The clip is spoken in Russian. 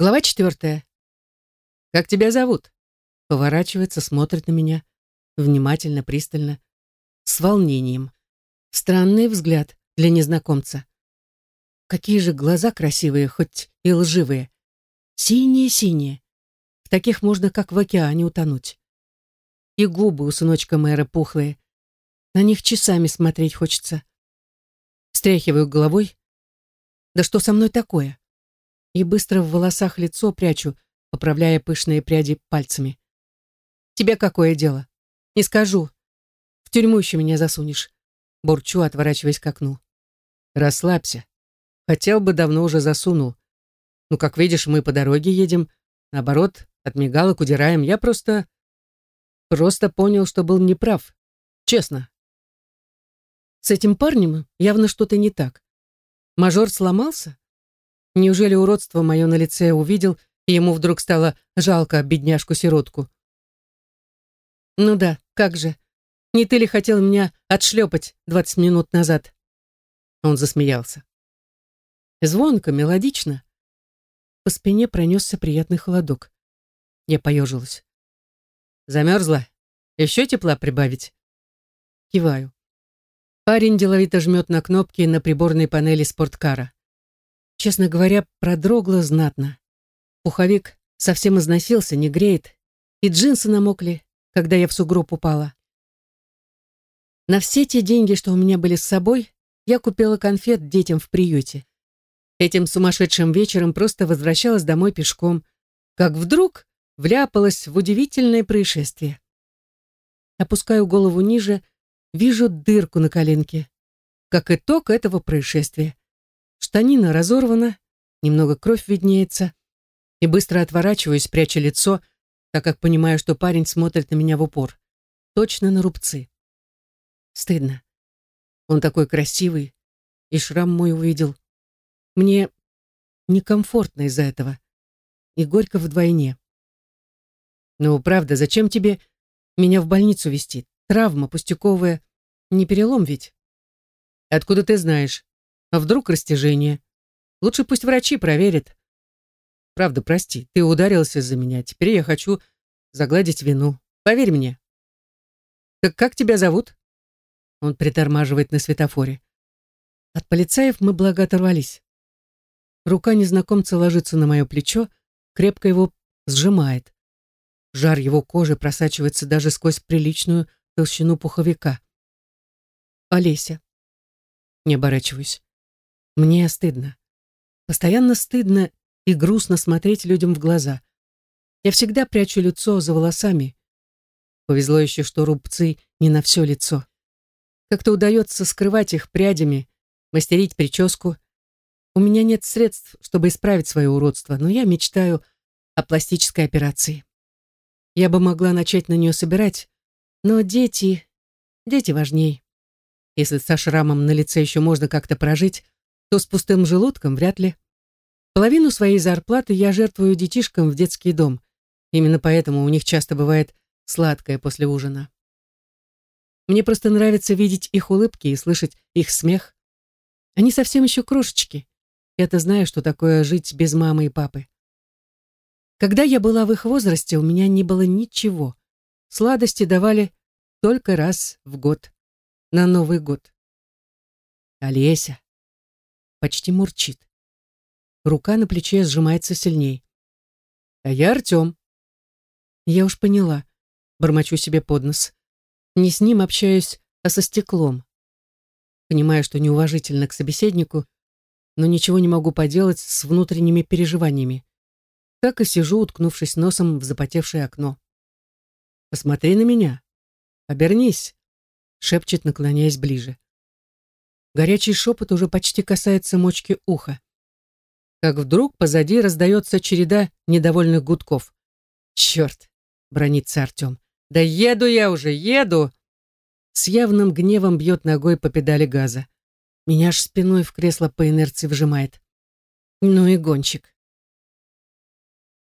Глава четвертая. «Как тебя зовут?» Поворачивается, смотрит на меня. Внимательно, пристально. С волнением. Странный взгляд для незнакомца. Какие же глаза красивые, хоть и лживые. Синие-синие. В таких можно, как в океане, утонуть. И губы у сыночка мэра пухлые. На них часами смотреть хочется. Встряхиваю головой. Да что со мной такое? И быстро в волосах лицо прячу, поправляя пышные пряди пальцами. «Тебе какое дело?» «Не скажу. В тюрьму еще меня засунешь». Бурчу, отворачиваясь к окну. «Расслабься. Хотел бы, давно уже засунул. Ну, как видишь, мы по дороге едем. Наоборот, от мигалок удираем. Я просто... Просто понял, что был неправ. Честно. С этим парнем явно что-то не так. Мажор сломался? Неужели уродство мое на лице увидел, и ему вдруг стало жалко бедняжку-сиротку? Ну да, как же. Не ты ли хотел меня отшлепать двадцать минут назад? Он засмеялся. Звонко, мелодично. По спине пронесся приятный холодок. Я поежилась. Замерзла? Еще тепла прибавить? Киваю. Парень деловито жмет на кнопки на приборной панели спорткара. Честно говоря, продрогла знатно. Пуховик совсем износился, не греет, и джинсы намокли, когда я в сугроб упала. На все те деньги, что у меня были с собой, я купила конфет детям в приюте. Этим сумасшедшим вечером просто возвращалась домой пешком, как вдруг вляпалась в удивительное происшествие. Опускаю голову ниже, вижу дырку на коленке. Как итог этого происшествия. Штанина разорвана, немного кровь виднеется, и быстро отворачиваюсь, пряча лицо, так как понимаю, что парень смотрит на меня в упор. Точно на рубцы. Стыдно. Он такой красивый, и шрам мой увидел. Мне некомфортно из-за этого. И горько вдвойне. Ну, правда, зачем тебе меня в больницу везти? Травма пустяковая. Не перелом ведь? Откуда ты знаешь? А вдруг растяжение? Лучше пусть врачи проверят. Правда, прости, ты ударился за меня. Теперь я хочу загладить вину. Поверь мне. Так как тебя зовут? Он притормаживает на светофоре. От полицаев мы благо оторвались. Рука незнакомца ложится на мое плечо, крепко его сжимает. Жар его кожи просачивается даже сквозь приличную толщину пуховика. Олеся. Не оборачиваюсь. Мне стыдно. Постоянно стыдно и грустно смотреть людям в глаза. Я всегда прячу лицо за волосами. Повезло еще, что рубцы не на все лицо. Как-то удается скрывать их прядями, мастерить прическу. У меня нет средств, чтобы исправить свое уродство, но я мечтаю о пластической операции. Я бы могла начать на нее собирать, но дети... Дети важней. Если со шрамом на лице еще можно как-то прожить, то с пустым желудком вряд ли. Половину своей зарплаты я жертвую детишкам в детский дом. Именно поэтому у них часто бывает сладкое после ужина. Мне просто нравится видеть их улыбки и слышать их смех. Они совсем еще крошечки. Я-то знаю, что такое жить без мамы и папы. Когда я была в их возрасте, у меня не было ничего. Сладости давали только раз в год. На Новый год. Олеся, почти мурчит. Рука на плече сжимается сильней. А я Артем. Я уж поняла. Бормочу себе под нос. Не с ним общаюсь, а со стеклом. Понимаю, что неуважительно к собеседнику, но ничего не могу поделать с внутренними переживаниями. Так и сижу, уткнувшись носом в запотевшее окно. «Посмотри на меня. Обернись», — шепчет, наклоняясь ближе. Горячий шепот уже почти касается мочки уха. Как вдруг позади раздается череда недовольных гудков. «Черт!» — бронится Артем. «Да еду я уже, еду!» С явным гневом бьет ногой по педали газа. Меня аж спиной в кресло по инерции вжимает. Ну и гонщик.